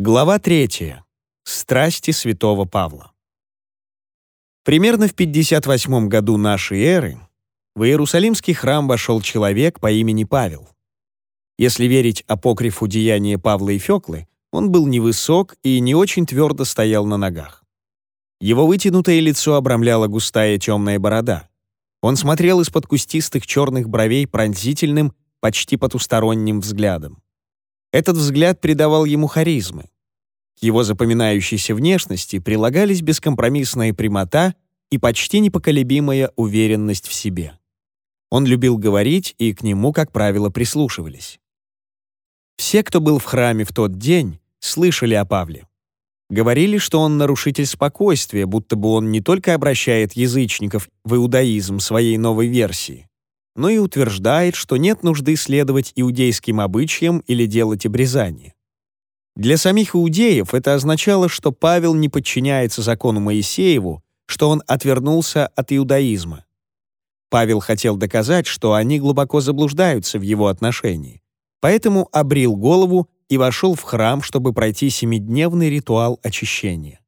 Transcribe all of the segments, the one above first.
Глава 3. Страсти святого Павла. Примерно в 58 году нашей эры в Иерусалимский храм вошел человек по имени Павел. Если верить апокрифу деяния Павла и Феклы, он был невысок и не очень твердо стоял на ногах. Его вытянутое лицо обрамляла густая темная борода. Он смотрел из-под кустистых черных бровей пронзительным, почти потусторонним взглядом. Этот взгляд придавал ему харизмы. К его запоминающейся внешности прилагались бескомпромиссная прямота и почти непоколебимая уверенность в себе. Он любил говорить, и к нему, как правило, прислушивались. Все, кто был в храме в тот день, слышали о Павле. Говорили, что он нарушитель спокойствия, будто бы он не только обращает язычников в иудаизм своей новой версии, но и утверждает, что нет нужды следовать иудейским обычаям или делать обрезание. Для самих иудеев это означало, что Павел не подчиняется закону Моисееву, что он отвернулся от иудаизма. Павел хотел доказать, что они глубоко заблуждаются в его отношении, поэтому обрил голову и вошел в храм, чтобы пройти семидневный ритуал очищения.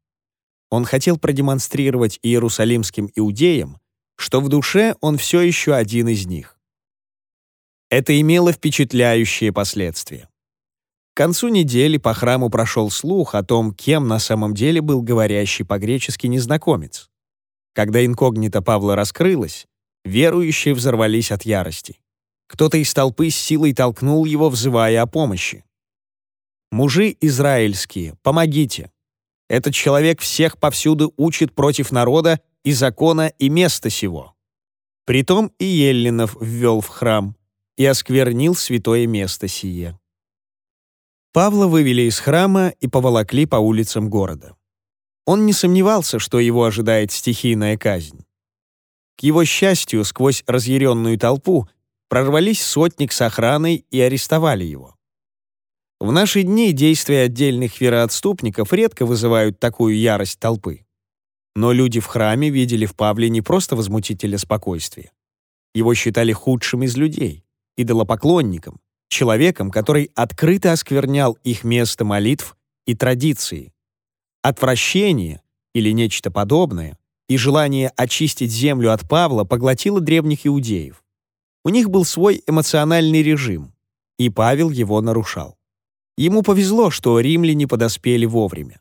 Он хотел продемонстрировать иерусалимским иудеям, что в душе он все еще один из них. Это имело впечатляющие последствия. К концу недели по храму прошел слух о том, кем на самом деле был говорящий по-гречески незнакомец. Когда инкогнито Павла раскрылось, верующие взорвались от ярости. Кто-то из толпы с силой толкнул его, взывая о помощи. «Мужи израильские, помогите! Этот человек всех повсюду учит против народа и закона, и места сего. Притом и Еллинов ввел в храм и осквернил святое место сие. Павла вывели из храма и поволокли по улицам города. Он не сомневался, что его ожидает стихийная казнь. К его счастью, сквозь разъяренную толпу прорвались сотник с охраной и арестовали его. В наши дни действия отдельных вероотступников редко вызывают такую ярость толпы. Но люди в храме видели в Павле не просто возмутителя спокойствия. Его считали худшим из людей, идолопоклонником, человеком, который открыто осквернял их место молитв и традиции. Отвращение или нечто подобное и желание очистить землю от Павла поглотило древних иудеев. У них был свой эмоциональный режим, и Павел его нарушал. Ему повезло, что римляне подоспели вовремя.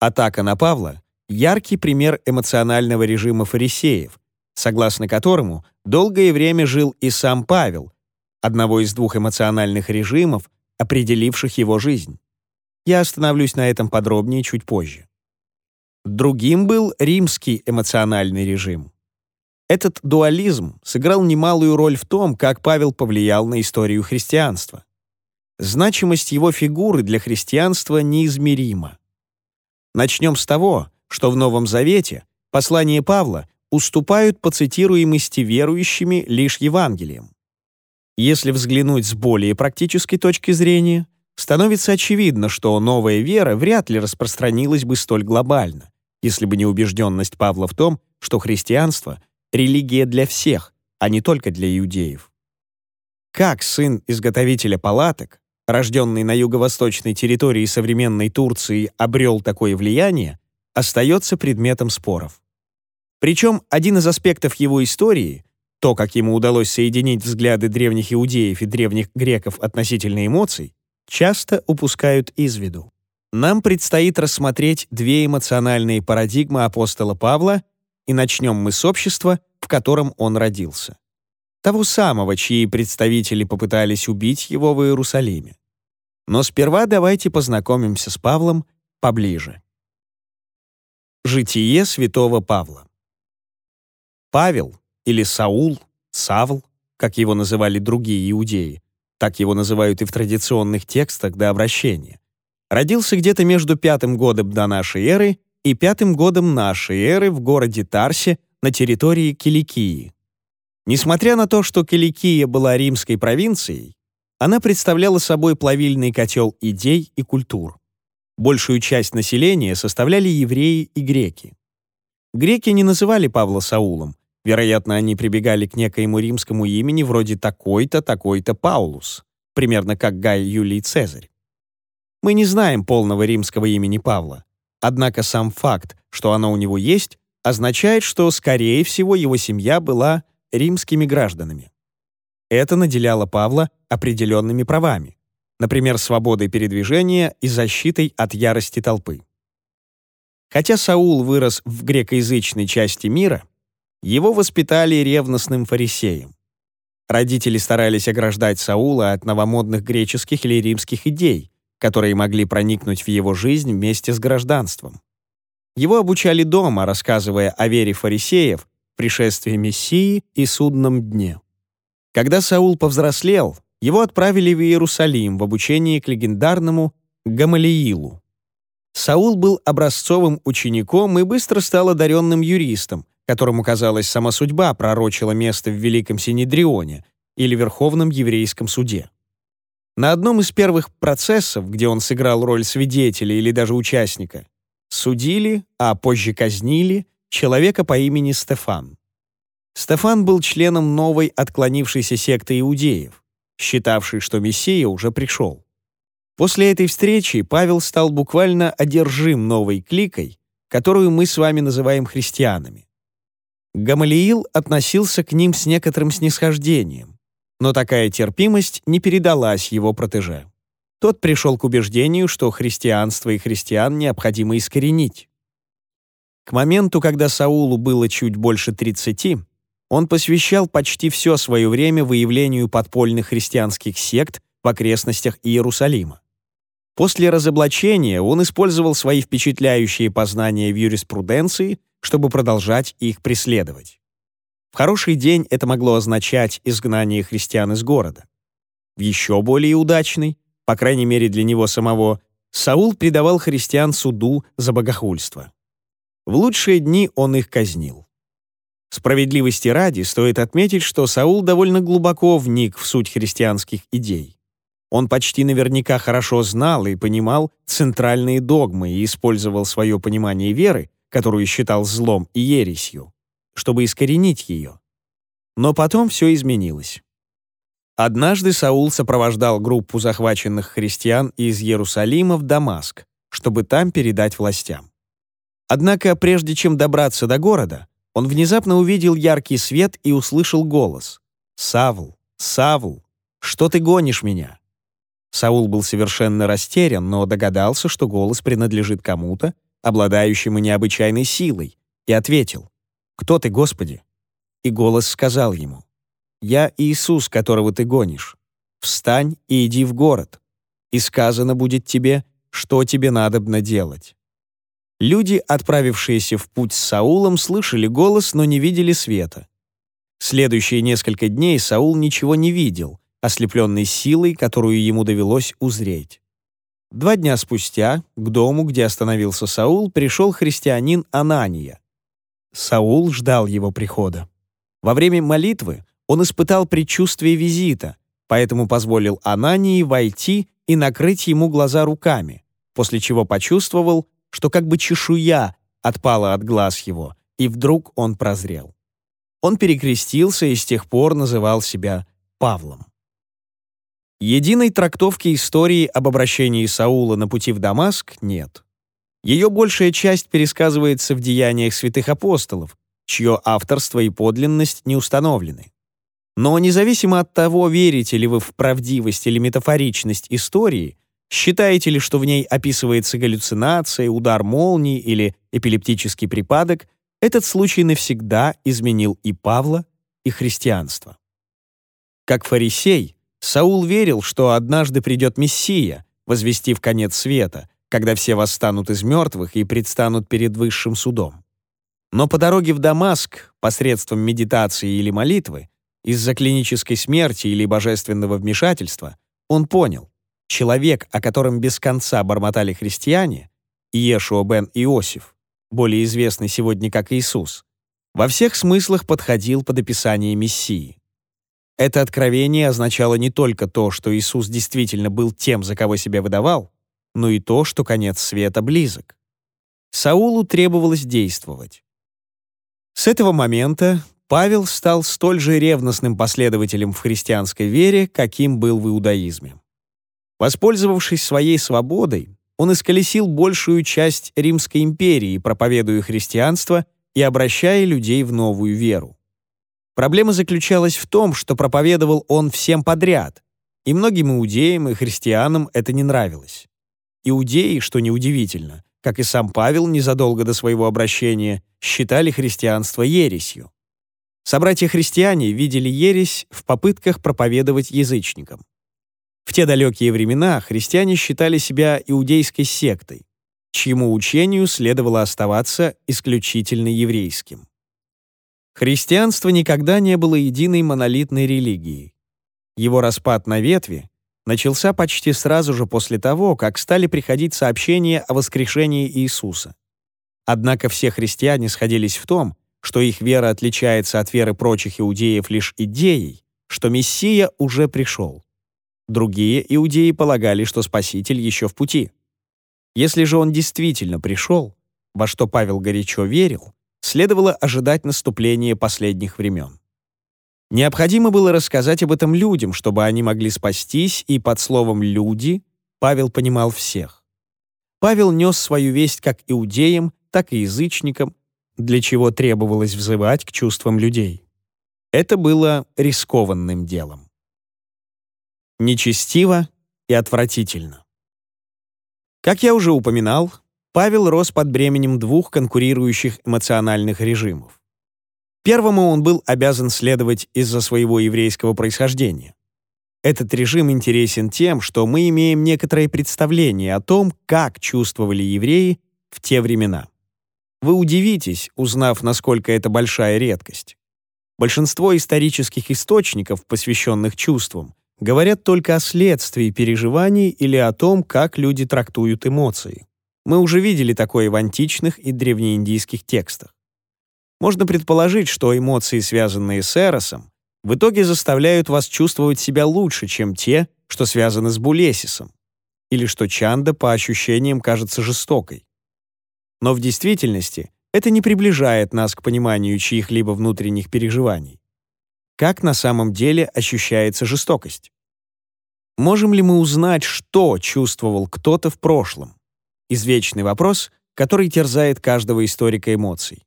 Атака на Павла яркий пример эмоционального режима фарисеев, согласно которому долгое время жил и сам Павел, одного из двух эмоциональных режимов, определивших его жизнь. Я остановлюсь на этом подробнее чуть позже. Другим был римский эмоциональный режим. Этот дуализм сыграл немалую роль в том, как Павел повлиял на историю христианства. Значимость его фигуры для христианства неизмерима. Начнем с того, что в Новом Завете послания Павла уступают по цитируемости верующими лишь Евангелием. Если взглянуть с более практической точки зрения, становится очевидно, что новая вера вряд ли распространилась бы столь глобально, если бы не убежденность Павла в том, что христианство — религия для всех, а не только для иудеев. Как сын изготовителя палаток, рожденный на юго-восточной территории современной Турции, обрел такое влияние, остается предметом споров. Причем один из аспектов его истории, то, как ему удалось соединить взгляды древних иудеев и древних греков относительно эмоций, часто упускают из виду. Нам предстоит рассмотреть две эмоциональные парадигмы апостола Павла, и начнем мы с общества, в котором он родился. Того самого, чьи представители попытались убить его в Иерусалиме. Но сперва давайте познакомимся с Павлом поближе. Житие святого Павла. Павел или Саул, Савл, как его называли другие иудеи, так его называют и в традиционных текстах до обращения, родился где-то между пятым годом до нашей эры и пятым годом нашей эры в городе Тарсе на территории Киликии. Несмотря на то, что Киликия была римской провинцией, она представляла собой плавильный котел идей и культур. Большую часть населения составляли евреи и греки. Греки не называли Павла Саулом. Вероятно, они прибегали к некоему римскому имени вроде такой-то, такой-то Паулус, примерно как Гай Юлий Цезарь. Мы не знаем полного римского имени Павла. Однако сам факт, что оно у него есть, означает, что, скорее всего, его семья была римскими гражданами. Это наделяло Павла определенными правами например, свободой передвижения и защитой от ярости толпы. Хотя Саул вырос в грекоязычной части мира, его воспитали ревностным фарисеем. Родители старались ограждать Саула от новомодных греческих или римских идей, которые могли проникнуть в его жизнь вместе с гражданством. Его обучали дома, рассказывая о вере фарисеев, пришествии Мессии и судном дне. Когда Саул повзрослел, его отправили в Иерусалим в обучении к легендарному Гамалиилу. Саул был образцовым учеником и быстро стал одаренным юристом, которому, казалось, сама судьба пророчила место в Великом Синедрионе или Верховном Еврейском суде. На одном из первых процессов, где он сыграл роль свидетеля или даже участника, судили, а позже казнили, человека по имени Стефан. Стефан был членом новой отклонившейся секты иудеев считавший, что Мессия уже пришел. После этой встречи Павел стал буквально одержим новой кликой, которую мы с вами называем христианами. Гамалиил относился к ним с некоторым снисхождением, но такая терпимость не передалась его протеже. Тот пришел к убеждению, что христианство и христиан необходимо искоренить. К моменту, когда Саулу было чуть больше 30, он посвящал почти все свое время выявлению подпольных христианских сект в окрестностях Иерусалима. После разоблачения он использовал свои впечатляющие познания в юриспруденции, чтобы продолжать их преследовать. В хороший день это могло означать изгнание христиан из города. В еще более удачный, по крайней мере для него самого, Саул предавал христиан суду за богохульство. В лучшие дни он их казнил. Справедливости ради стоит отметить, что Саул довольно глубоко вник в суть христианских идей. Он почти наверняка хорошо знал и понимал центральные догмы и использовал свое понимание веры, которую считал злом и ересью, чтобы искоренить ее. Но потом все изменилось. Однажды Саул сопровождал группу захваченных христиан из Иерусалима в Дамаск, чтобы там передать властям. Однако прежде чем добраться до города, он внезапно увидел яркий свет и услышал голос. «Савл! Савл! Что ты гонишь меня?» Саул был совершенно растерян, но догадался, что голос принадлежит кому-то, обладающему необычайной силой, и ответил «Кто ты, Господи?» И голос сказал ему «Я Иисус, которого ты гонишь. Встань и иди в город, и сказано будет тебе, что тебе надобно делать». Люди, отправившиеся в путь с Саулом, слышали голос, но не видели света. Следующие несколько дней Саул ничего не видел, ослепленный силой, которую ему довелось узреть. Два дня спустя к дому, где остановился Саул, пришел христианин Анания. Саул ждал его прихода. Во время молитвы он испытал предчувствие визита, поэтому позволил Анании войти и накрыть ему глаза руками, после чего почувствовал, что как бы чешуя отпала от глаз его, и вдруг он прозрел. Он перекрестился и с тех пор называл себя Павлом. Единой трактовки истории об обращении Саула на пути в Дамаск нет. Ее большая часть пересказывается в деяниях святых апостолов, чье авторство и подлинность не установлены. Но независимо от того, верите ли вы в правдивость или метафоричность истории, Считаете ли, что в ней описывается галлюцинация, удар молнии или эпилептический припадок, этот случай навсегда изменил и Павла, и христианство. Как фарисей, Саул верил, что однажды придет Мессия, возвести в конец света, когда все восстанут из мертвых и предстанут перед высшим судом. Но по дороге в Дамаск, посредством медитации или молитвы, из-за клинической смерти или божественного вмешательства, он понял — Человек, о котором без конца бормотали христиане, Иешуа бен Иосиф, более известный сегодня как Иисус, во всех смыслах подходил под описание Мессии. Это откровение означало не только то, что Иисус действительно был тем, за кого себя выдавал, но и то, что конец света близок. Саулу требовалось действовать. С этого момента Павел стал столь же ревностным последователем в христианской вере, каким был в иудаизме. Воспользовавшись своей свободой, он исколесил большую часть Римской империи, проповедуя христианство и обращая людей в новую веру. Проблема заключалась в том, что проповедовал он всем подряд, и многим иудеям и христианам это не нравилось. Иудеи, что неудивительно, как и сам Павел незадолго до своего обращения, считали христианство ересью. Собратья-христиане видели ересь в попытках проповедовать язычникам. В те далекие времена христиане считали себя иудейской сектой, чьему учению следовало оставаться исключительно еврейским. Христианство никогда не было единой монолитной религией. Его распад на ветви начался почти сразу же после того, как стали приходить сообщения о воскрешении Иисуса. Однако все христиане сходились в том, что их вера отличается от веры прочих иудеев лишь идеей, что Мессия уже пришел. Другие иудеи полагали, что Спаситель еще в пути. Если же он действительно пришел, во что Павел горячо верил, следовало ожидать наступления последних времен. Необходимо было рассказать об этом людям, чтобы они могли спастись, и под словом «люди» Павел понимал всех. Павел нес свою весть как иудеям, так и язычникам, для чего требовалось взывать к чувствам людей. Это было рискованным делом нечестиво и отвратительно. Как я уже упоминал, Павел рос под бременем двух конкурирующих эмоциональных режимов. Первому он был обязан следовать из-за своего еврейского происхождения. Этот режим интересен тем, что мы имеем некоторое представление о том, как чувствовали евреи в те времена. Вы удивитесь, узнав, насколько это большая редкость. Большинство исторических источников, посвященных чувствам, говорят только о следствии переживаний или о том, как люди трактуют эмоции. Мы уже видели такое в античных и древнеиндийских текстах. Можно предположить, что эмоции, связанные с Эросом, в итоге заставляют вас чувствовать себя лучше, чем те, что связаны с Булесисом, или что Чанда по ощущениям кажется жестокой. Но в действительности это не приближает нас к пониманию чьих-либо внутренних переживаний как на самом деле ощущается жестокость. Можем ли мы узнать, что чувствовал кто-то в прошлом? Извечный вопрос, который терзает каждого историка эмоций.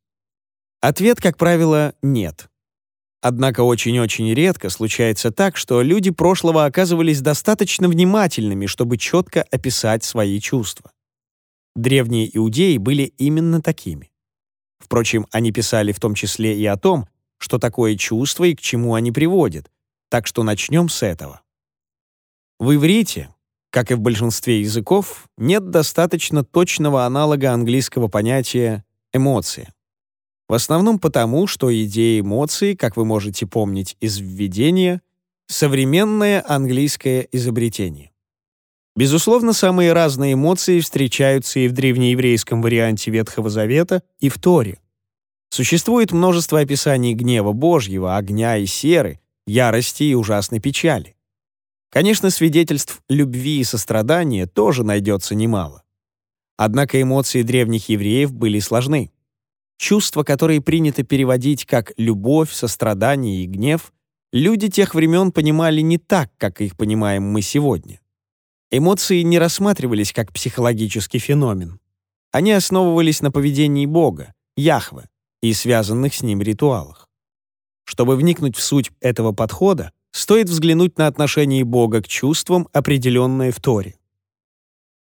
Ответ, как правило, нет. Однако очень-очень редко случается так, что люди прошлого оказывались достаточно внимательными, чтобы четко описать свои чувства. Древние иудеи были именно такими. Впрочем, они писали в том числе и о том, что такое чувство и к чему они приводят, так что начнем с этого. В иврите, как и в большинстве языков, нет достаточно точного аналога английского понятия эмоции. В основном потому, что идея эмоций, как вы можете помнить из введения, современное английское изобретение. Безусловно, самые разные эмоции встречаются и в древнееврейском варианте Ветхого Завета, и в Торе — Существует множество описаний гнева Божьего, огня и серы, ярости и ужасной печали. Конечно, свидетельств любви и сострадания тоже найдется немало. Однако эмоции древних евреев были сложны. Чувства, которые принято переводить как любовь, сострадание и гнев, люди тех времен понимали не так, как их понимаем мы сегодня. Эмоции не рассматривались как психологический феномен. Они основывались на поведении Бога, Яхве, и связанных с ним ритуалах. Чтобы вникнуть в суть этого подхода, стоит взглянуть на отношение Бога к чувствам, определенные в Торе.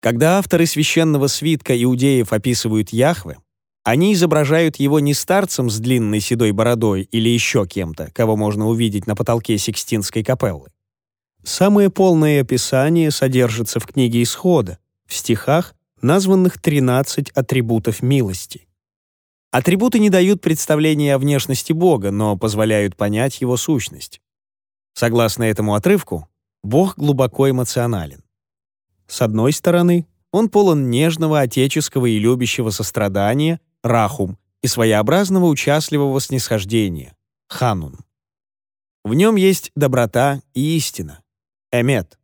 Когда авторы священного свитка иудеев описывают Яхве, они изображают его не старцем с длинной седой бородой или еще кем-то, кого можно увидеть на потолке Сикстинской капеллы. Самое полное описание содержится в книге Исхода, в стихах, названных 13 атрибутов милости. Атрибуты не дают представления о внешности Бога, но позволяют понять его сущность. Согласно этому отрывку, Бог глубоко эмоционален. С одной стороны, он полон нежного, отеческого и любящего сострадания, рахум, и своеобразного участливого снисхождения, ханун. В нем есть доброта и истина, эмет.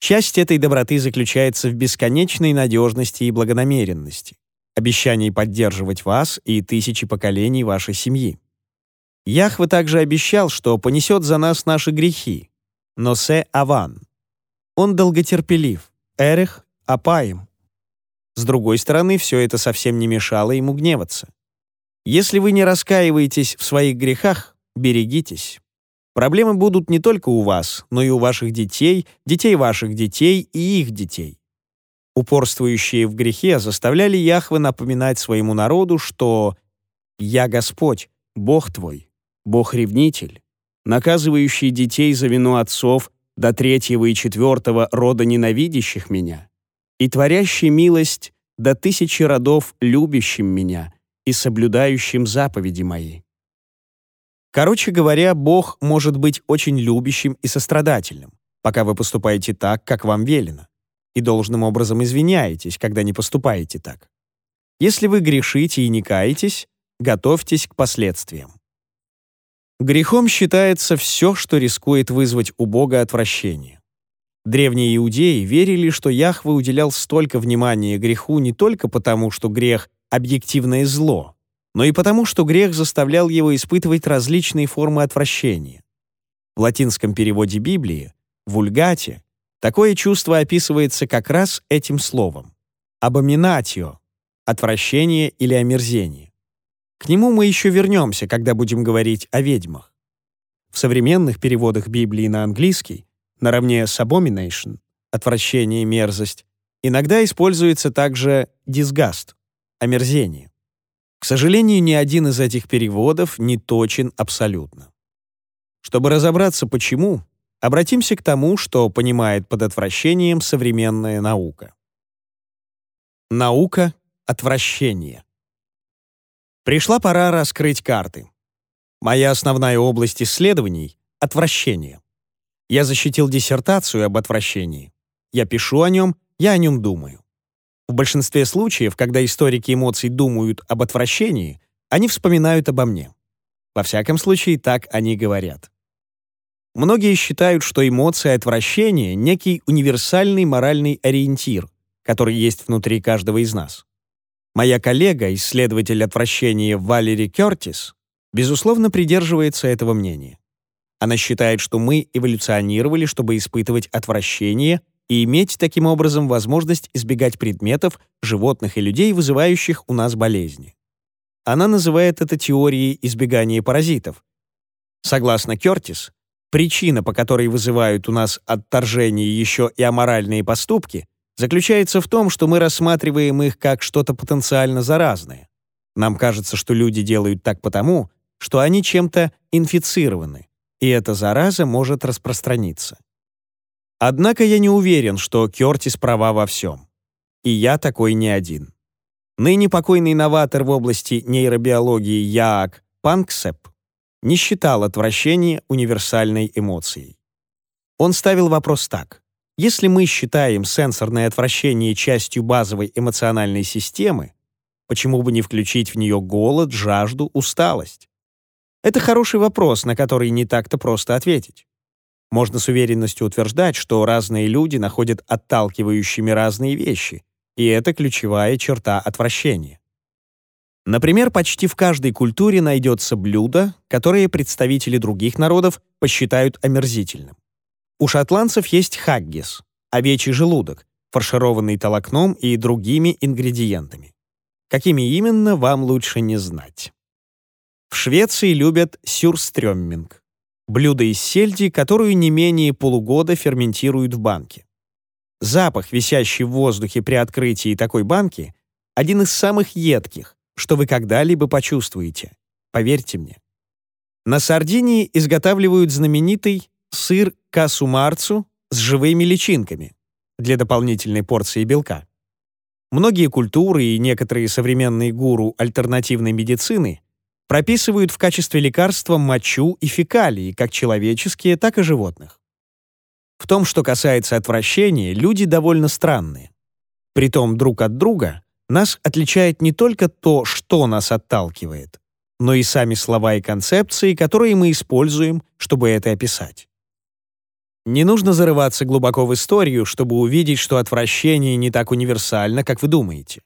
Часть этой доброты заключается в бесконечной надежности и благонамеренности обещаний поддерживать вас и тысячи поколений вашей семьи. Яхве также обещал, что понесет за нас наши грехи. Но се аван. Он долготерпелив, эрех апаем. С другой стороны, все это совсем не мешало ему гневаться. Если вы не раскаиваетесь в своих грехах, берегитесь. Проблемы будут не только у вас, но и у ваших детей, детей ваших детей и их детей. Упорствующие в грехе заставляли Яхвы напоминать своему народу, что «Я Господь, Бог твой, Бог-ревнитель, наказывающий детей за вину отцов до третьего и четвертого рода ненавидящих меня, и творящий милость до тысячи родов любящим меня и соблюдающим заповеди мои». Короче говоря, Бог может быть очень любящим и сострадательным, пока вы поступаете так, как вам велено и должным образом извиняетесь, когда не поступаете так. Если вы грешите и не каетесь, готовьтесь к последствиям. Грехом считается все, что рискует вызвать у Бога отвращение. Древние иудеи верили, что Яхве уделял столько внимания греху не только потому, что грех — объективное зло, но и потому, что грех заставлял его испытывать различные формы отвращения. В латинском переводе Библии, в «Вульгате», Такое чувство описывается как раз этим словом — «абоминатио» — отвращение или омерзение. К нему мы еще вернемся, когда будем говорить о ведьмах. В современных переводах Библии на английский, наравне с abomination — отвращение, мерзость, иногда используется также disgust — омерзение. К сожалению, ни один из этих переводов не точен абсолютно. Чтобы разобраться, почему, Обратимся к тому, что понимает под отвращением современная наука. Наука отвращение. Пришла пора раскрыть карты. Моя основная область исследований — отвращение. Я защитил диссертацию об отвращении. Я пишу о нем, я о нем думаю. В большинстве случаев, когда историки эмоций думают об отвращении, они вспоминают обо мне. Во всяком случае, так они говорят. Многие считают, что эмоции отвращения — некий универсальный моральный ориентир, который есть внутри каждого из нас. Моя коллега, исследователь отвращения Валери Кёртис, безусловно, придерживается этого мнения. Она считает, что мы эволюционировали, чтобы испытывать отвращение и иметь таким образом возможность избегать предметов, животных и людей, вызывающих у нас болезни. Она называет это теорией избегания паразитов. Согласно Кёртис. Причина, по которой вызывают у нас отторжение еще и аморальные поступки, заключается в том, что мы рассматриваем их как что-то потенциально заразное. Нам кажется, что люди делают так потому, что они чем-то инфицированы, и эта зараза может распространиться. Однако я не уверен, что Кёртис права во всем. И я такой не один. Ныне покойный новатор в области нейробиологии Яак Панксеп не считал отвращение универсальной эмоцией. Он ставил вопрос так. Если мы считаем сенсорное отвращение частью базовой эмоциональной системы, почему бы не включить в нее голод, жажду, усталость? Это хороший вопрос, на который не так-то просто ответить. Можно с уверенностью утверждать, что разные люди находят отталкивающими разные вещи, и это ключевая черта отвращения. Например, почти в каждой культуре найдется блюдо, которое представители других народов посчитают омерзительным. У шотландцев есть хаггис – овечий желудок, фаршированный толокном и другими ингредиентами. Какими именно, вам лучше не знать. В Швеции любят сюрстрёмминг – блюдо из сельди, которую не менее полугода ферментируют в банке. Запах, висящий в воздухе при открытии такой банки – один из самых едких, что вы когда-либо почувствуете. Поверьте мне. На Сардинии изготавливают знаменитый сыр касумарцу с живыми личинками для дополнительной порции белка. Многие культуры и некоторые современные гуру альтернативной медицины прописывают в качестве лекарства мочу и фекалии, как человеческие, так и животных. В том, что касается отвращения, люди довольно странные. Притом друг от друга нас отличает не только то, что нас отталкивает, но и сами слова и концепции, которые мы используем, чтобы это описать. Не нужно зарываться глубоко в историю, чтобы увидеть, что отвращение не так универсально, как вы думаете.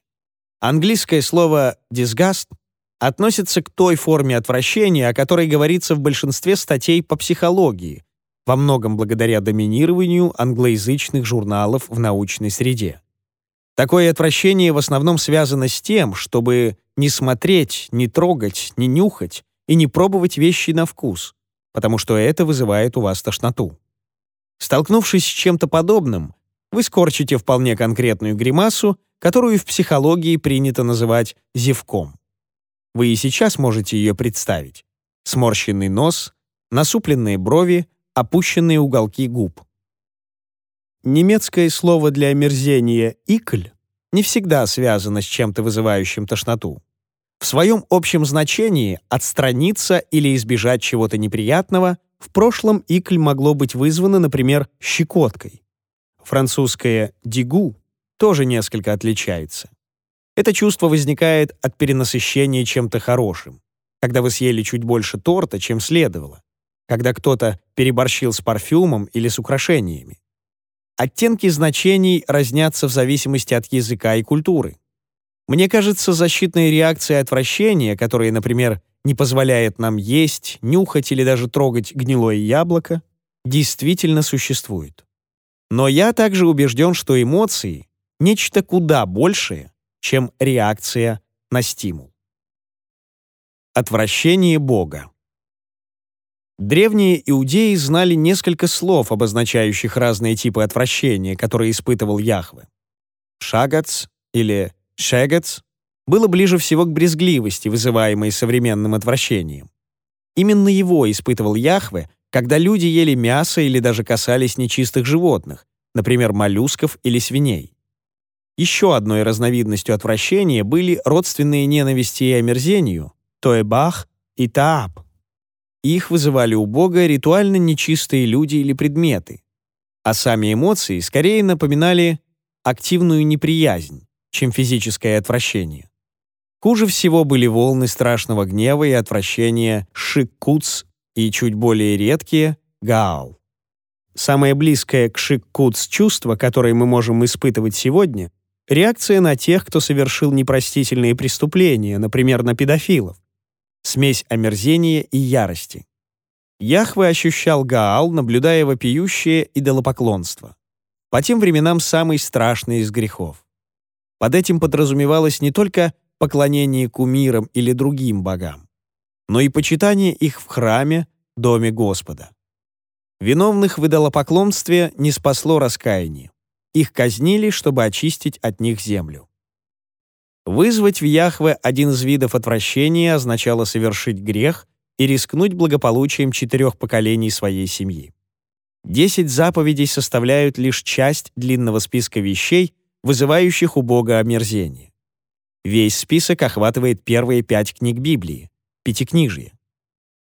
Английское слово «disgust» относится к той форме отвращения, о которой говорится в большинстве статей по психологии, во многом благодаря доминированию англоязычных журналов в научной среде. Такое отвращение в основном связано с тем, чтобы не смотреть, не трогать, не нюхать и не пробовать вещи на вкус, потому что это вызывает у вас тошноту. Столкнувшись с чем-то подобным, вы скорчите вполне конкретную гримасу, которую в психологии принято называть зевком. Вы и сейчас можете ее представить. Сморщенный нос, насупленные брови, опущенные уголки губ. Немецкое слово для омерзения «икль» не всегда связано с чем-то вызывающим тошноту. В своем общем значении «отстраниться» или «избежать чего-то неприятного» в прошлом «икль» могло быть вызвано, например, щекоткой. Французское «дигу» тоже несколько отличается. Это чувство возникает от перенасыщения чем-то хорошим, когда вы съели чуть больше торта, чем следовало, когда кто-то переборщил с парфюмом или с украшениями. Оттенки значений разнятся в зависимости от языка и культуры. Мне кажется, защитные реакции отвращения, которые, например, не позволяет нам есть, нюхать или даже трогать гнилое яблоко, действительно существуют. Но я также убежден, что эмоции — нечто куда большее, чем реакция на стимул. Отвращение Бога Древние иудеи знали несколько слов, обозначающих разные типы отвращения, которые испытывал Яхве. «Шагац» или «шегац» было ближе всего к брезгливости, вызываемой современным отвращением. Именно его испытывал Яхве, когда люди ели мясо или даже касались нечистых животных, например, моллюсков или свиней. Еще одной разновидностью отвращения были родственные ненависти и омерзению — тоэбах и таап. Их вызывали у Бога ритуально нечистые люди или предметы, а сами эмоции скорее напоминали активную неприязнь, чем физическое отвращение. Хуже всего были волны страшного гнева и отвращения шиккуц и чуть более редкие — гаал. Самое близкое к шиккуц чувство, которое мы можем испытывать сегодня — реакция на тех, кто совершил непростительные преступления, например, на педофилов смесь омерзения и ярости. Яхве ощущал Гаал, наблюдая вопиющее идолопоклонство. По тем временам самый страшный из грехов. Под этим подразумевалось не только поклонение кумирам или другим богам, но и почитание их в храме, доме Господа. Виновных в идолопоклонстве не спасло раскаяние. Их казнили, чтобы очистить от них землю. Вызвать в Яхве один из видов отвращения означало совершить грех и рискнуть благополучием четырех поколений своей семьи. Десять заповедей составляют лишь часть длинного списка вещей, вызывающих у Бога омерзение. Весь список охватывает первые пять книг Библии, пятикнижие.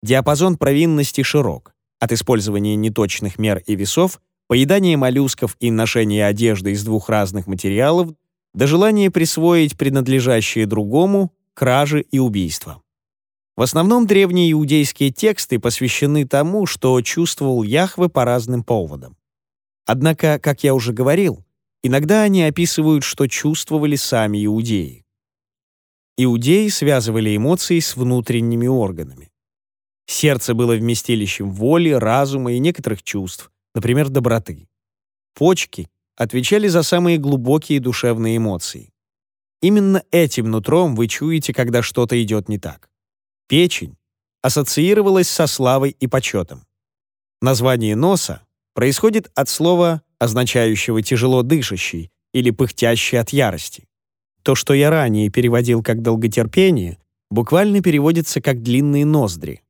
Диапазон провинности широк, от использования неточных мер и весов, поедания моллюсков и ношения одежды из двух разных материалов до желания присвоить принадлежащее другому кражи и убийства. В основном древние иудейские тексты посвящены тому, что чувствовал Яхве по разным поводам. Однако, как я уже говорил, иногда они описывают, что чувствовали сами иудеи. Иудеи связывали эмоции с внутренними органами. Сердце было вместилищем воли, разума и некоторых чувств, например, доброты. Почки отвечали за самые глубокие душевные эмоции. Именно этим нутром вы чуете, когда что-то идет не так. Печень ассоциировалась со славой и почетом. Название носа происходит от слова, означающего «тяжело дышащий» или «пыхтящий от ярости». То, что я ранее переводил как «долготерпение», буквально переводится как «длинные ноздри».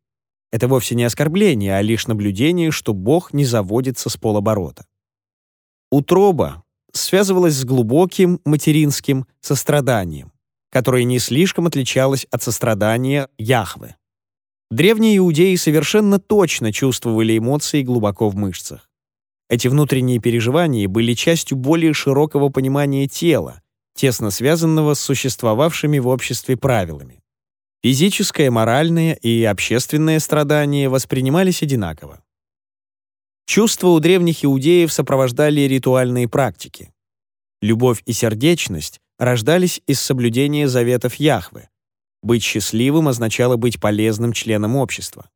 Это вовсе не оскорбление, а лишь наблюдение, что Бог не заводится с полоборота утроба связывалась с глубоким материнским состраданием, которое не слишком отличалось от сострадания Яхвы. Древние иудеи совершенно точно чувствовали эмоции глубоко в мышцах. Эти внутренние переживания были частью более широкого понимания тела, тесно связанного с существовавшими в обществе правилами. Физическое, моральное и общественное страдания воспринимались одинаково. Чувства у древних иудеев сопровождали ритуальные практики. Любовь и сердечность рождались из соблюдения заветов Яхвы. Быть счастливым означало быть полезным членом общества.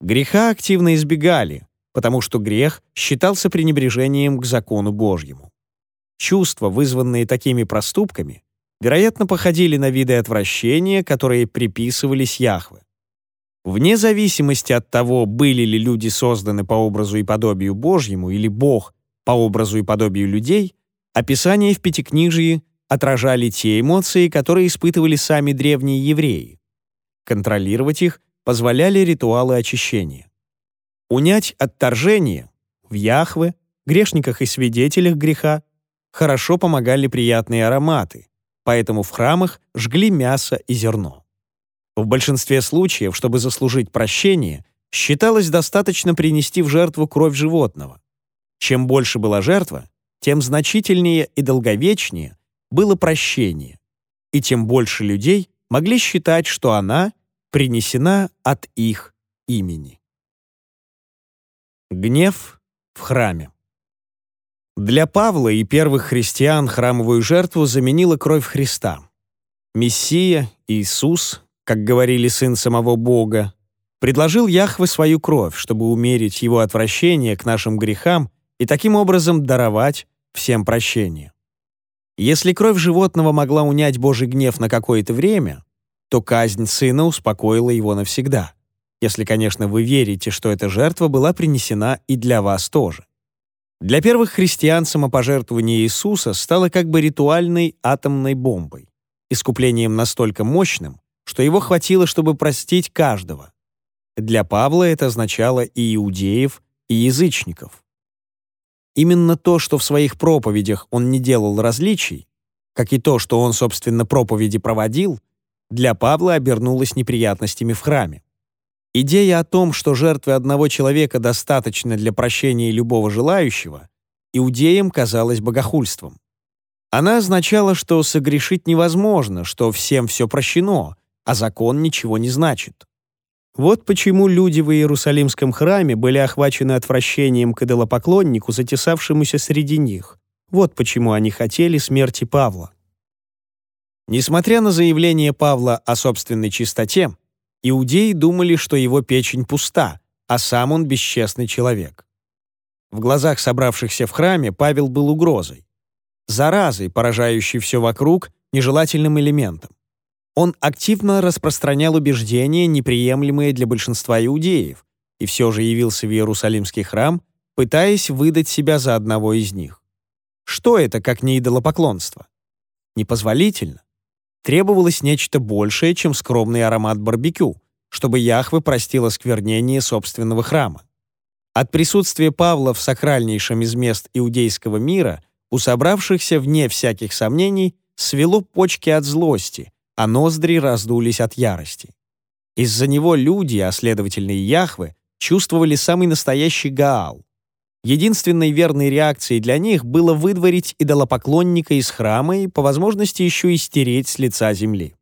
Греха активно избегали, потому что грех считался пренебрежением к закону Божьему. Чувства, вызванные такими проступками, вероятно, походили на виды отвращения, которые приписывались Яхве. Вне зависимости от того, были ли люди созданы по образу и подобию Божьему или Бог по образу и подобию людей, описания в Пятикнижии отражали те эмоции, которые испытывали сами древние евреи. Контролировать их позволяли ритуалы очищения. Унять отторжение в Яхве, грешниках и свидетелях греха хорошо помогали приятные ароматы, поэтому в храмах жгли мясо и зерно. В большинстве случаев, чтобы заслужить прощение, считалось достаточно принести в жертву кровь животного. Чем больше была жертва, тем значительнее и долговечнее было прощение, и тем больше людей могли считать, что она принесена от их имени. Гнев в храме. Для Павла и первых христиан храмовую жертву заменила кровь Христа. Мессия, Иисус, как говорили сын самого Бога, предложил Яхве свою кровь, чтобы умерить его отвращение к нашим грехам и таким образом даровать всем прощение. Если кровь животного могла унять Божий гнев на какое-то время, то казнь сына успокоила его навсегда, если, конечно, вы верите, что эта жертва была принесена и для вас тоже. Для первых христиан самопожертвование Иисуса стало как бы ритуальной атомной бомбой, искуплением настолько мощным, что его хватило, чтобы простить каждого. Для Павла это означало и иудеев, и язычников. Именно то, что в своих проповедях он не делал различий, как и то, что он, собственно, проповеди проводил, для Павла обернулось неприятностями в храме. Идея о том, что жертвы одного человека достаточно для прощения любого желающего, иудеям казалась богохульством. Она означала, что согрешить невозможно, что всем все прощено, а закон ничего не значит. Вот почему люди в Иерусалимском храме были охвачены отвращением к идолопоклоннику, затесавшемуся среди них. Вот почему они хотели смерти Павла. Несмотря на заявление Павла о собственной чистоте, иудеи думали, что его печень пуста, а сам он бесчестный человек. В глазах собравшихся в храме Павел был угрозой, заразой, поражающей все вокруг, нежелательным элементом. Он активно распространял убеждения, неприемлемые для большинства иудеев, и все же явился в Иерусалимский храм, пытаясь выдать себя за одного из них. Что это, как не идолопоклонство? Непозволительно. Требовалось нечто большее, чем скромный аромат барбекю, чтобы Яхве простил осквернение собственного храма. От присутствия Павла в сакральнейшем из мест иудейского мира у собравшихся, вне всяких сомнений, свело почки от злости, а ноздри раздулись от ярости. Из-за него люди, а следовательно и Яхве, чувствовали самый настоящий Гаал. Единственной верной реакцией для них было выдворить идолопоклонника из храма и, по возможности, еще и стереть с лица земли.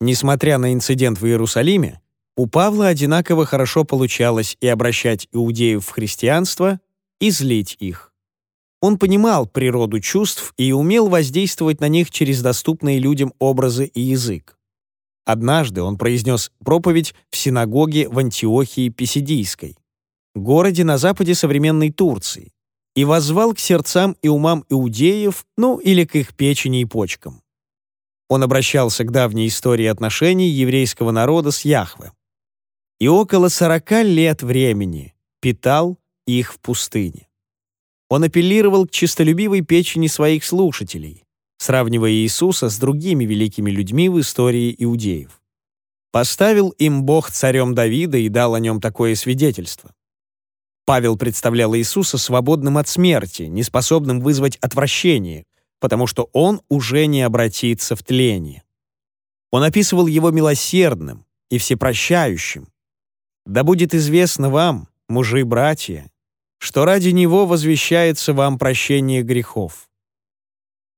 Несмотря на инцидент в Иерусалиме, у Павла одинаково хорошо получалось и обращать иудеев в христианство, и злить их. Он понимал природу чувств и умел воздействовать на них через доступные людям образы и язык. Однажды он произнес проповедь в синагоге в Антиохии Писидийской, городе на западе современной Турции, и воззвал к сердцам и умам иудеев, ну или к их печени и почкам. Он обращался к давней истории отношений еврейского народа с Яхве. И около сорока лет времени питал их в пустыне. Он апеллировал к честолюбивой печени своих слушателей, сравнивая Иисуса с другими великими людьми в истории иудеев. Поставил им Бог царем Давида и дал о нем такое свидетельство. Павел представлял Иисуса свободным от смерти, неспособным вызвать отвращение, потому что он уже не обратится в тление. Он описывал его милосердным и всепрощающим. «Да будет известно вам, мужи-братья, что ради него возвещается вам прощение грехов.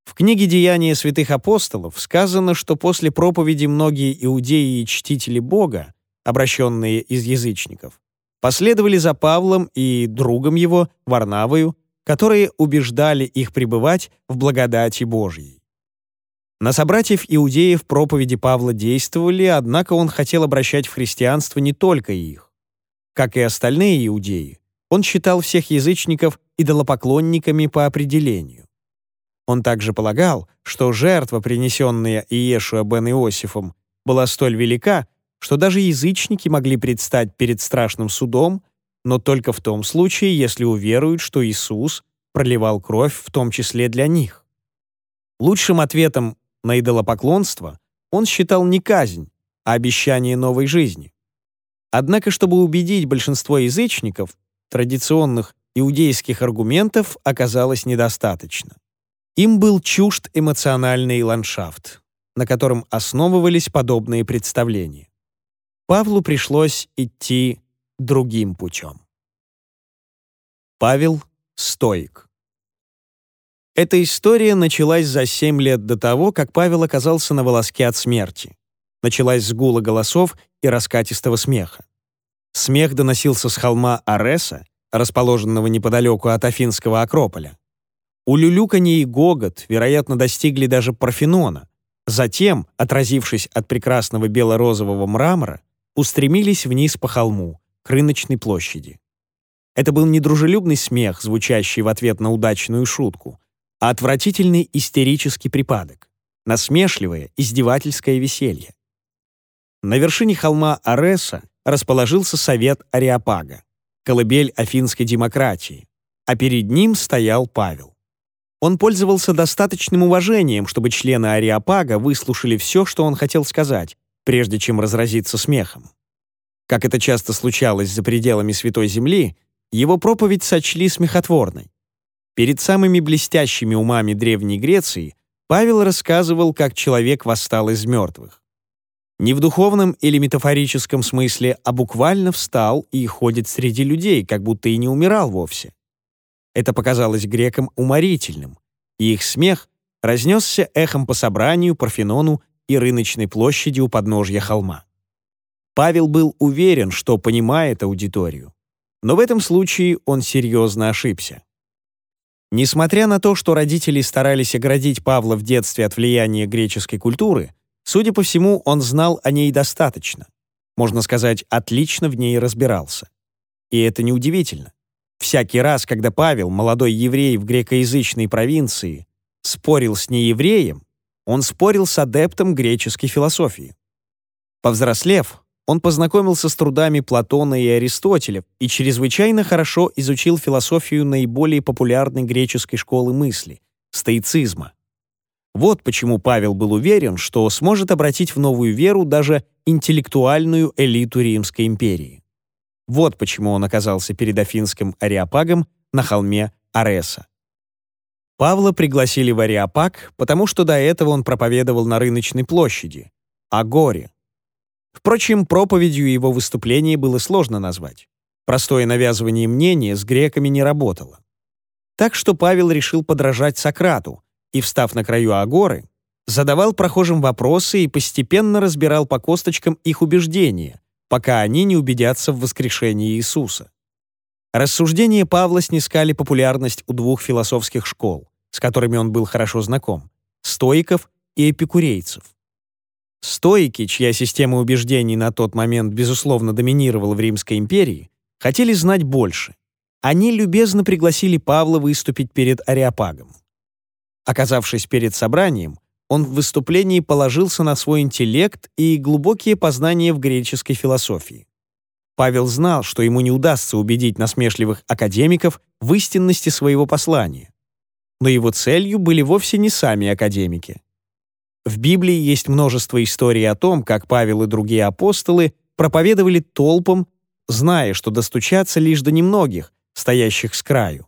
В книге «Деяния святых апостолов» сказано, что после проповеди многие иудеи и чтители Бога, обращенные из язычников, последовали за Павлом и другом его, Варнавою, которые убеждали их пребывать в благодати Божьей. На собратьев иудеев проповеди Павла действовали, однако он хотел обращать в христианство не только их. Как и остальные иудеи, он считал всех язычников идолопоклонниками по определению. Он также полагал, что жертва, принесенная Иешуа бен Иосифом, была столь велика, что даже язычники могли предстать перед страшным судом, но только в том случае, если уверуют, что Иисус проливал кровь в том числе для них. Лучшим ответом на идолопоклонство он считал не казнь, а обещание новой жизни. Однако, чтобы убедить большинство язычников, традиционных иудейских аргументов оказалось недостаточно. Им был чужд эмоциональный ландшафт, на котором основывались подобные представления. Павлу пришлось идти другим путем. Павел Стоик Эта история началась за семь лет до того, как Павел оказался на волоске от смерти. Началась с гула голосов и раскатистого смеха. Смех доносился с холма Ареса, расположенного неподалеку от Афинского Акрополя. У Улюлюканье и гогот, вероятно, достигли даже Парфенона. Затем, отразившись от прекрасного бело-розового мрамора, устремились вниз по холму, к рыночной площади. Это был не дружелюбный смех, звучащий в ответ на удачную шутку, а отвратительный истерический припадок, насмешливое, издевательское веселье. На вершине холма Ареса расположился Совет Ариапага, колыбель афинской демократии, а перед ним стоял Павел. Он пользовался достаточным уважением, чтобы члены Ариапага выслушали все, что он хотел сказать, прежде чем разразиться смехом. Как это часто случалось за пределами Святой Земли, его проповедь сочли смехотворной. Перед самыми блестящими умами Древней Греции Павел рассказывал, как человек восстал из мертвых. Не в духовном или метафорическом смысле, а буквально встал и ходит среди людей, как будто и не умирал вовсе. Это показалось грекам уморительным, и их смех разнесся эхом по собранию, Парфенону и рыночной площади у подножья холма. Павел был уверен, что понимает аудиторию. Но в этом случае он серьезно ошибся. Несмотря на то, что родители старались оградить Павла в детстве от влияния греческой культуры, Судя по всему, он знал о ней достаточно. Можно сказать, отлично в ней разбирался. И это неудивительно. Всякий раз, когда Павел, молодой еврей в грекоязычной провинции, спорил с неевреем, он спорил с адептом греческой философии. Повзрослев, он познакомился с трудами Платона и Аристотеля и чрезвычайно хорошо изучил философию наиболее популярной греческой школы мысли — стоицизма. Вот почему Павел был уверен, что сможет обратить в новую веру даже интеллектуальную элиту Римской империи. Вот почему он оказался перед афинским Ариапагом на холме Ареса. Павла пригласили в Ариапаг, потому что до этого он проповедовал на рыночной площади, о горе. Впрочем, проповедью его выступление было сложно назвать. Простое навязывание мнения с греками не работало. Так что Павел решил подражать Сократу, и, встав на краю агоры, задавал прохожим вопросы и постепенно разбирал по косточкам их убеждения, пока они не убедятся в воскрешении Иисуса. Рассуждения Павла снискали популярность у двух философских школ, с которыми он был хорошо знаком — стоиков и эпикурейцев. Стоики, чья система убеждений на тот момент, безусловно, доминировала в Римской империи, хотели знать больше. Они любезно пригласили Павла выступить перед Ариапагом. Оказавшись перед собранием, он в выступлении положился на свой интеллект и глубокие познания в греческой философии. Павел знал, что ему не удастся убедить насмешливых академиков в истинности своего послания. Но его целью были вовсе не сами академики. В Библии есть множество историй о том, как Павел и другие апостолы проповедовали толпам, зная, что достучаться лишь до немногих, стоящих с краю.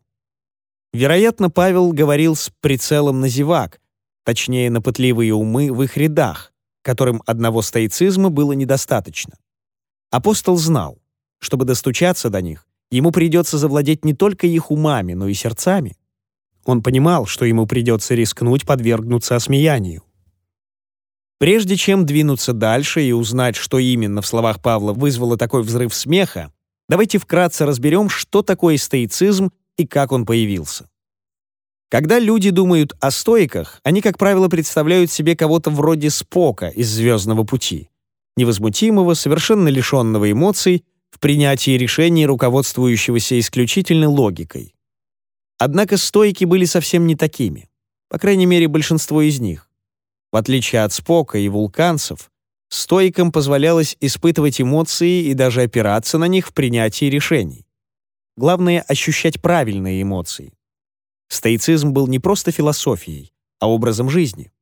Вероятно, Павел говорил с прицелом на зевак, точнее, на пытливые умы в их рядах, которым одного стоицизма было недостаточно. Апостол знал, чтобы достучаться до них, ему придется завладеть не только их умами, но и сердцами. Он понимал, что ему придется рискнуть подвергнуться осмеянию. Прежде чем двинуться дальше и узнать, что именно в словах Павла вызвало такой взрыв смеха, давайте вкратце разберем, что такое стоицизм и как он появился. Когда люди думают о стойках, они, как правило, представляют себе кого-то вроде Спока из «Звездного пути», невозмутимого, совершенно лишенного эмоций, в принятии решений, руководствующегося исключительно логикой. Однако стойки были совсем не такими, по крайней мере, большинство из них. В отличие от Спока и вулканцев, стойкам позволялось испытывать эмоции и даже опираться на них в принятии решений. Главное — ощущать правильные эмоции. Стоицизм был не просто философией, а образом жизни.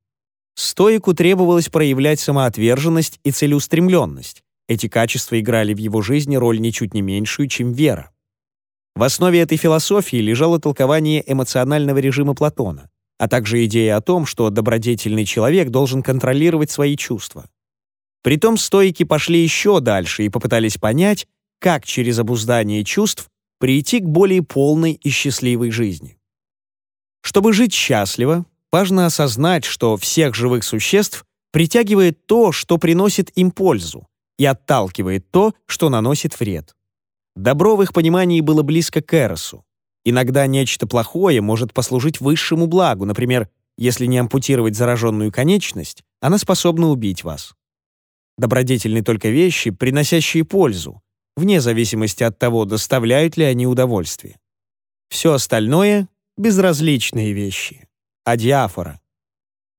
Стоику требовалось проявлять самоотверженность и целеустремленность. Эти качества играли в его жизни роль ничуть не меньшую, чем вера. В основе этой философии лежало толкование эмоционального режима Платона, а также идея о том, что добродетельный человек должен контролировать свои чувства. Притом стоики пошли еще дальше и попытались понять, как через обуздание чувств прийти к более полной и счастливой жизни. Чтобы жить счастливо, важно осознать, что всех живых существ притягивает то, что приносит им пользу, и отталкивает то, что наносит вред. Добро в их понимании было близко к Эросу. Иногда нечто плохое может послужить высшему благу, например, если не ампутировать зараженную конечность, она способна убить вас. Добродетельны только вещи, приносящие пользу, вне зависимости от того, доставляют ли они удовольствие. Все остальное — безразличные вещи. Адиафора.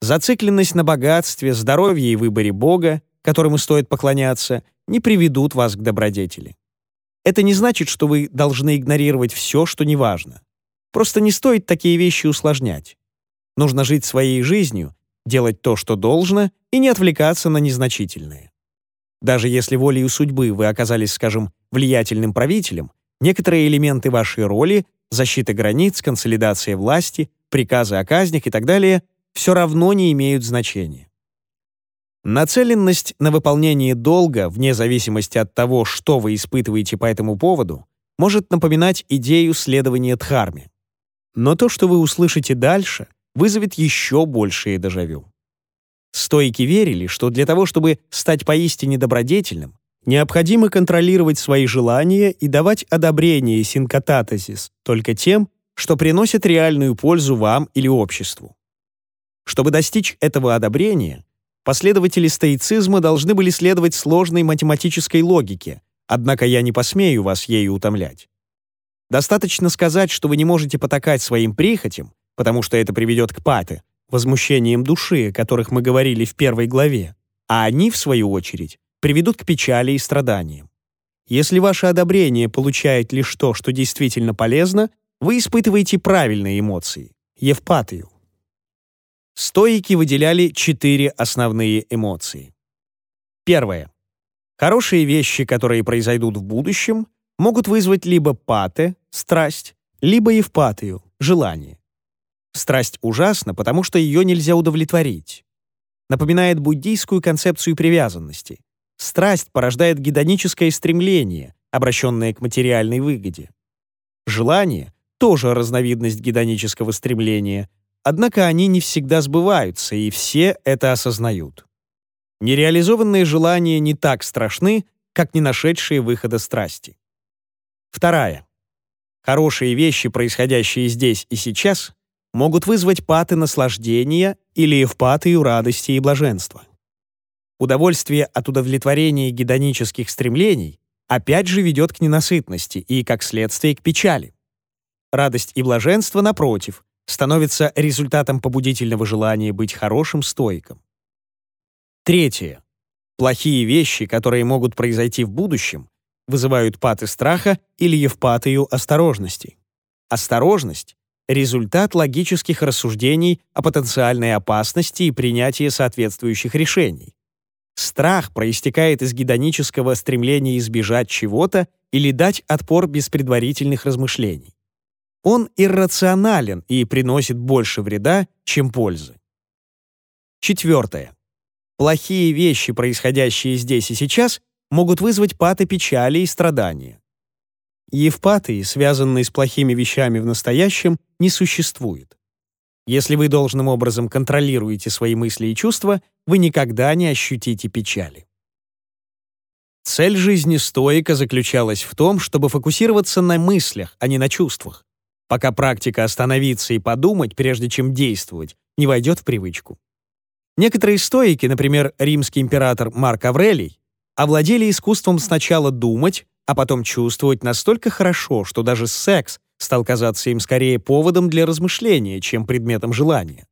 Зацикленность на богатстве, здоровье и выборе Бога, которому стоит поклоняться, не приведут вас к добродетели. Это не значит, что вы должны игнорировать все, что неважно. Просто не стоит такие вещи усложнять. Нужно жить своей жизнью, делать то, что должно, и не отвлекаться на незначительные. Даже если волею судьбы вы оказались, скажем, влиятельным правителем, некоторые элементы вашей роли — защита границ, консолидация власти, приказы о казнях и так далее — все равно не имеют значения. Нацеленность на выполнение долга, вне зависимости от того, что вы испытываете по этому поводу, может напоминать идею следования Дхарме. Но то, что вы услышите дальше, вызовет еще большее дежавю. Стойки верили, что для того, чтобы стать поистине добродетельным, необходимо контролировать свои желания и давать одобрение синкататазис только тем, что приносит реальную пользу вам или обществу. Чтобы достичь этого одобрения, последователи стоицизма должны были следовать сложной математической логике, однако я не посмею вас ею утомлять. Достаточно сказать, что вы не можете потакать своим прихотям, потому что это приведет к пате, возмущением души, о которых мы говорили в первой главе, а они, в свою очередь, приведут к печали и страданиям. Если ваше одобрение получает лишь то, что действительно полезно, вы испытываете правильные эмоции – евпатию. Стоики выделяли четыре основные эмоции. Первое. Хорошие вещи, которые произойдут в будущем, могут вызвать либо пате – страсть, либо евпатию – желание. Страсть ужасна, потому что ее нельзя удовлетворить. Напоминает буддийскую концепцию привязанности. Страсть порождает гедоническое стремление, обращенное к материальной выгоде. Желание — тоже разновидность гедонического стремления, однако они не всегда сбываются, и все это осознают. Нереализованные желания не так страшны, как не нашедшие выхода страсти. Вторая. Хорошие вещи, происходящие здесь и сейчас — могут вызвать паты наслаждения или эвпатию радости и блаженства. Удовольствие от удовлетворения гедонических стремлений опять же ведет к ненасытности и, как следствие, к печали. Радость и блаженство, напротив, становятся результатом побудительного желания быть хорошим стоиком. Третье. Плохие вещи, которые могут произойти в будущем, вызывают паты страха или евпатию осторожности. Осторожность результат логических рассуждений о потенциальной опасности и принятии соответствующих решений. Страх проистекает из гедонического стремления избежать чего-то или дать отпор без предварительных размышлений. Он иррационален и приносит больше вреда, чем пользы. Четвертое. Плохие вещи, происходящие здесь и сейчас, могут вызвать паты печали и страдания. Евпатии, связанные с плохими вещами в настоящем, не существует. Если вы должным образом контролируете свои мысли и чувства, вы никогда не ощутите печали. Цель жизни стоика заключалась в том, чтобы фокусироваться на мыслях, а не на чувствах, пока практика остановиться и подумать, прежде чем действовать, не войдет в привычку. Некоторые стоики, например, римский император Марк Аврелий, овладели искусством сначала думать, а потом чувствовать настолько хорошо, что даже секс стал казаться им скорее поводом для размышления, чем предметом желания.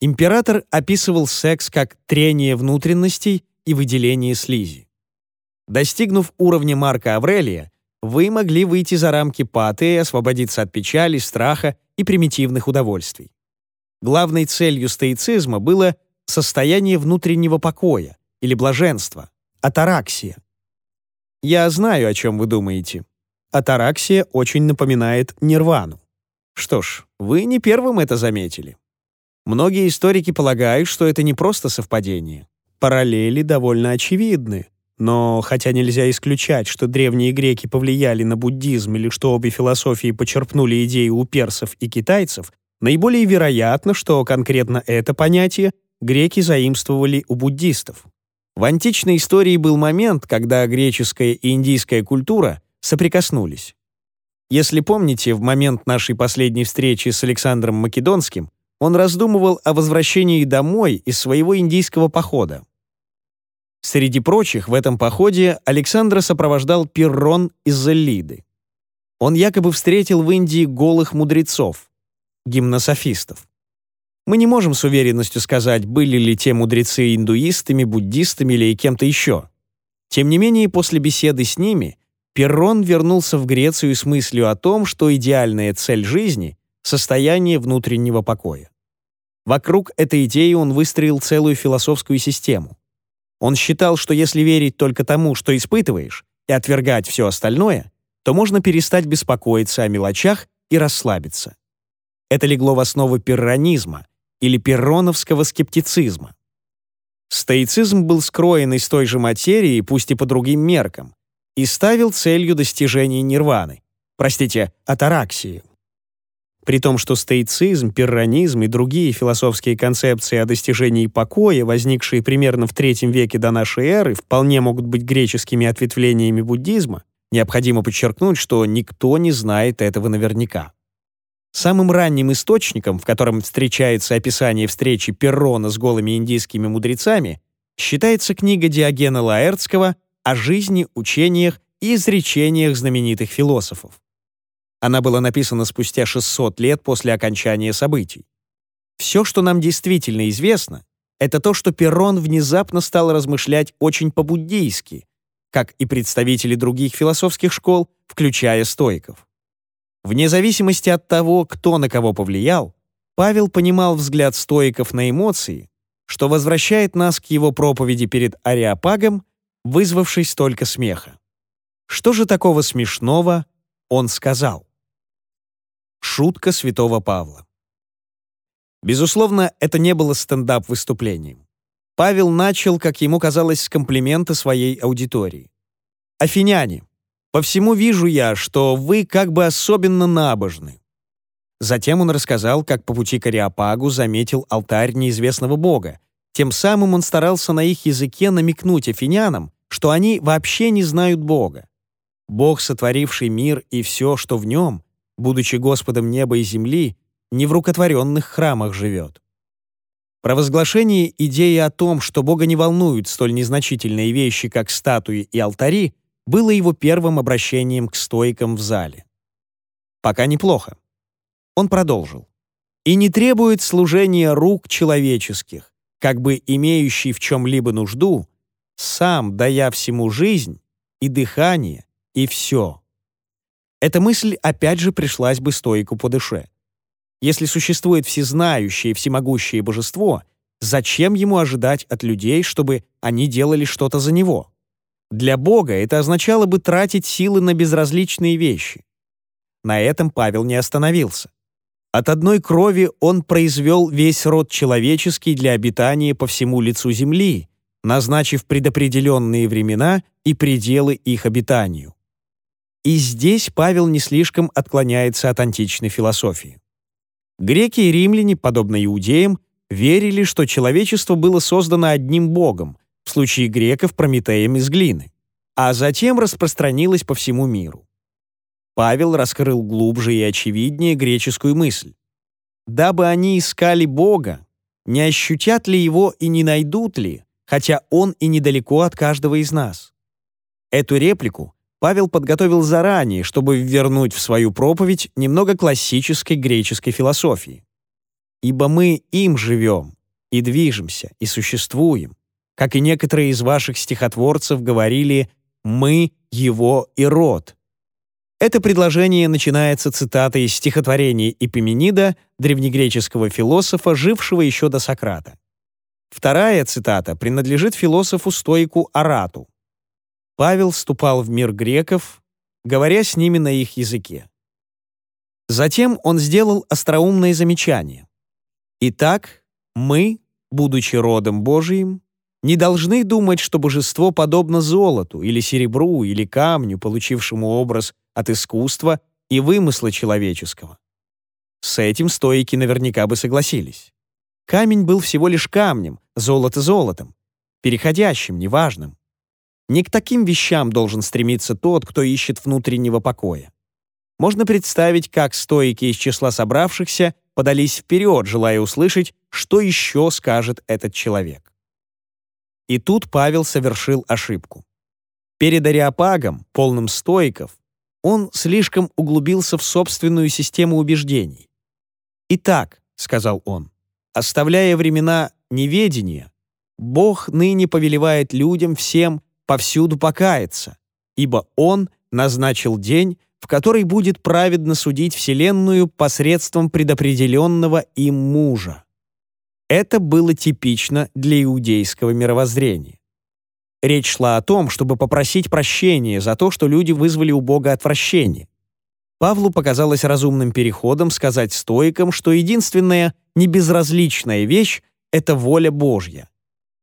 Император описывал секс как трение внутренностей и выделение слизи. Достигнув уровня Марка Аврелия, вы могли выйти за рамки паты и освободиться от печали, страха и примитивных удовольствий. Главной целью стоицизма было состояние внутреннего покоя или блаженства, атараксия, я знаю, о чем вы думаете. Атараксия очень напоминает нирвану. Что ж, вы не первым это заметили. Многие историки полагают, что это не просто совпадение. Параллели довольно очевидны. Но хотя нельзя исключать, что древние греки повлияли на буддизм или что обе философии почерпнули идеи у персов и китайцев, наиболее вероятно, что конкретно это понятие греки заимствовали у буддистов. В античной истории был момент, когда греческая и индийская культура соприкоснулись. Если помните, в момент нашей последней встречи с Александром Македонским он раздумывал о возвращении домой из своего индийского похода. Среди прочих, в этом походе Александра сопровождал Пиррон из Эллиды. Он якобы встретил в Индии голых мудрецов, гимнософистов. Мы не можем с уверенностью сказать, были ли те мудрецы индуистами, буддистами или кем-то еще. Тем не менее, после беседы с ними Перрон вернулся в Грецию с мыслью о том, что идеальная цель жизни — состояние внутреннего покоя. Вокруг этой идеи он выстроил целую философскую систему. Он считал, что если верить только тому, что испытываешь, и отвергать все остальное, то можно перестать беспокоиться о мелочах и расслабиться. Это легло в основу перронизма — или перроновского скептицизма. Стоицизм был скроен из той же материи, пусть и по другим меркам, и ставил целью достижения нирваны, простите, атараксии. При том, что стоицизм, перронизм и другие философские концепции о достижении покоя, возникшие примерно в III веке до нашей эры, вполне могут быть греческими ответвлениями буддизма, необходимо подчеркнуть, что никто не знает этого наверняка. Самым ранним источником, в котором встречается описание встречи Перрона с голыми индийскими мудрецами, считается книга Диогена Лаэртского о жизни, учениях и изречениях знаменитых философов. Она была написана спустя 600 лет после окончания событий. Все, что нам действительно известно, это то, что Перрон внезапно стал размышлять очень по-буддийски, как и представители других философских школ, включая стоиков. Вне зависимости от того, кто на кого повлиял, Павел понимал взгляд стоиков на эмоции, что возвращает нас к его проповеди перед Ариапагом, вызвавшей столько смеха. Что же такого смешного он сказал? Шутка святого Павла. Безусловно, это не было стендап-выступлением. Павел начал, как ему казалось, с комплимента своей аудитории. «Афиняне, по всему вижу я, что вы как бы особенно набожны». Затем он рассказал, как по пути к Ариапагу заметил алтарь неизвестного бога. Тем самым он старался на их языке намекнуть афинянам, что они вообще не знают бога. Бог, сотворивший мир и все, что в нем, будучи Господом неба и земли, не в рукотворенных храмах живет. Провозглашение идеи о том, что Бога не волнуют столь незначительные вещи, как статуи и алтари — было его первым обращением к стойкам в зале. Пока неплохо. Он продолжил. И не требует служения рук человеческих, как бы имеющий в чем-либо нужду, сам дая всему жизнь и дыхание, и все. Эта мысль опять же пришлась бы стойку по душе. Если существует всезнающее и всемогущее божество, зачем ему ожидать от людей, чтобы они делали что-то за него? Для Бога это означало бы тратить силы на безразличные вещи. На этом Павел не остановился. От одной крови он произвел весь род человеческий для обитания по всему лицу земли, назначив предопределенные времена и пределы их обитанию. И здесь Павел не слишком отклоняется от античной философии. Греки и римляне, подобно иудеям, верили, что человечество было создано одним Богом — в случае греков Прометеем из глины, а затем распространилась по всему миру. Павел раскрыл глубже и очевиднее греческую мысль. Дабы они искали Бога, не ощутят ли его и не найдут ли, хотя он и недалеко от каждого из нас. Эту реплику Павел подготовил заранее, чтобы вернуть в свою проповедь немного классической греческой философии. «Ибо мы им живем, и движемся, и существуем, как и некоторые из ваших стихотворцев говорили «мы, его и род». Это предложение начинается цитатой из стихотворения Эпименида, древнегреческого философа, жившего еще до Сократа. Вторая цитата принадлежит философу-стойку Арату. Павел вступал в мир греков, говоря с ними на их языке. Затем он сделал остроумное замечание. «Итак, мы, будучи родом Божиим, не должны думать, что божество подобно золоту или серебру или камню, получившему образ от искусства и вымысла человеческого. С этим стоики наверняка бы согласились. Камень был всего лишь камнем, золото золотом, переходящим, неважным. Не к таким вещам должен стремиться тот, кто ищет внутреннего покоя. Можно представить, как стоики из числа собравшихся подались вперед, желая услышать, что еще скажет этот человек. И тут Павел совершил ошибку. Перед Ариапагом, полным стоиков, он слишком углубился в собственную систему убеждений. «Итак», — сказал он, — «оставляя времена неведения, Бог ныне повелевает людям всем повсюду покаяться, ибо Он назначил день, в который будет праведно судить Вселенную посредством предопределенного им мужа. Это было типично для иудейского мировоззрения. Речь шла о том, чтобы попросить прощения за то, что люди вызвали у Бога отвращение. Павлу показалось разумным переходом сказать стоикам, что единственная небезразличная вещь — это воля Божья.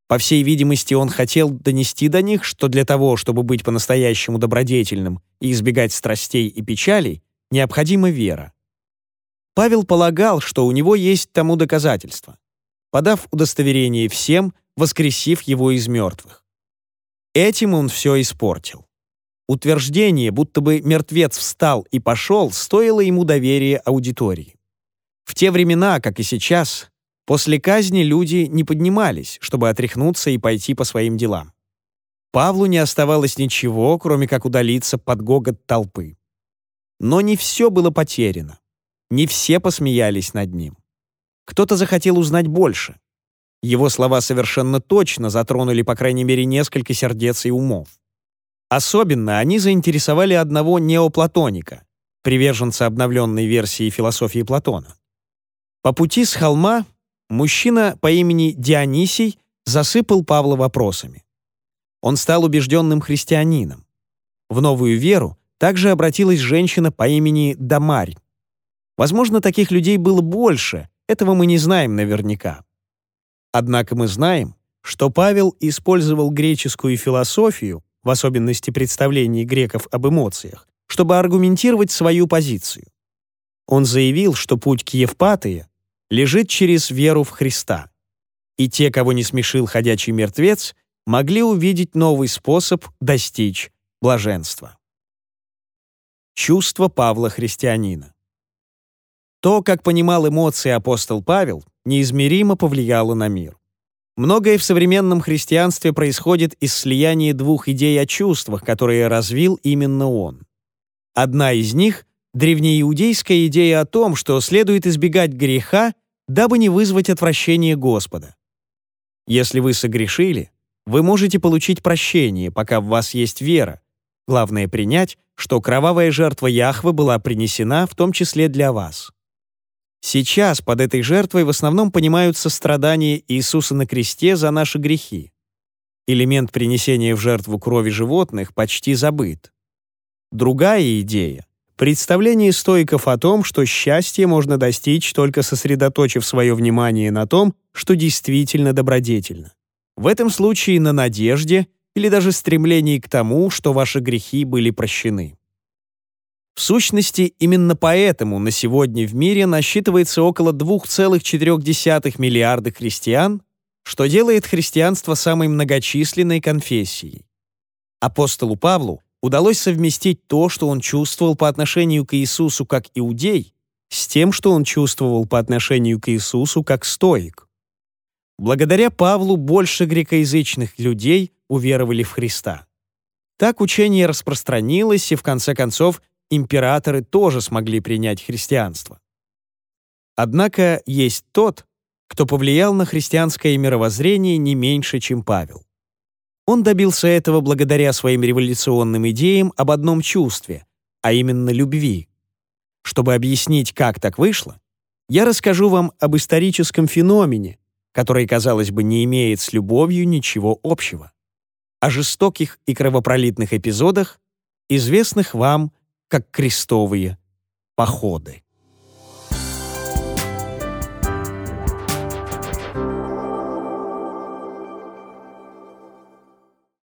По всей видимости, он хотел донести до них, что для того, чтобы быть по-настоящему добродетельным и избегать страстей и печалей, необходима вера. Павел полагал, что у него есть тому доказательство подав удостоверение всем, воскресив его из мертвых. Этим он все испортил. Утверждение, будто бы мертвец встал и пошел, стоило ему доверия аудитории. В те времена, как и сейчас, после казни люди не поднимались, чтобы отряхнуться и пойти по своим делам. Павлу не оставалось ничего, кроме как удалиться под гогот толпы. Но не все было потеряно. Не все посмеялись над ним. Кто-то захотел узнать больше. Его слова совершенно точно затронули, по крайней мере, несколько сердец и умов. Особенно они заинтересовали одного неоплатоника, приверженца обновленной версии философии Платона. По пути с холма мужчина по имени Дионисий засыпал Павла вопросами. Он стал убежденным христианином. В новую веру также обратилась женщина по имени Дамарь. Возможно, таких людей было больше, этого мы не знаем наверняка. Однако мы знаем, что Павел использовал греческую философию, в особенности представлений греков об эмоциях, чтобы аргументировать свою позицию. Он заявил, что путь к Евпатии лежит через веру в Христа. И те, кого не смешил ходячий мертвец, могли увидеть новый способ достичь блаженства. Чувство Павла Христианина то, как понимал эмоции апостол Павел, неизмеримо повлияло на мир. Многое в современном христианстве происходит из слияния двух идей о чувствах, которые развил именно он. Одна из них — древнеиудейская идея о том, что следует избегать греха, дабы не вызвать отвращение Господа. Если вы согрешили, вы можете получить прощение, пока в вас есть вера. Главное принять, что кровавая жертва Яхвы была принесена в том числе для вас. Сейчас под этой жертвой в основном понимаются страдания Иисуса на кресте за наши грехи. Элемент принесения в жертву крови животных почти забыт. Другая идея — представление стоиков о том, что счастье можно достичь, только сосредоточив свое внимание на том, что действительно добродетельно. В этом случае на надежде или даже стремлении к тому, что ваши грехи были прощены. В сущности, именно поэтому на сегодня в мире насчитывается около 2,4 миллиарда христиан, что делает христианство самой многочисленной конфессией. Апостолу Павлу удалось совместить то, что он чувствовал по отношению к Иисусу как иудей, с тем, что он чувствовал по отношению к Иисусу как стоик. Благодаря Павлу больше грекоязычных людей уверовали в Христа. Так учение распространилось и, в конце концов, императоры тоже смогли принять христианство. Однако есть тот, кто повлиял на христианское мировоззрение не меньше, чем Павел. Он добился этого благодаря своим революционным идеям об одном чувстве, а именно любви. Чтобы объяснить, как так вышло, я расскажу вам об историческом феномене, который, казалось бы, не имеет с любовью ничего общего, о жестоких и кровопролитных эпизодах, известных вам как крестовые походы.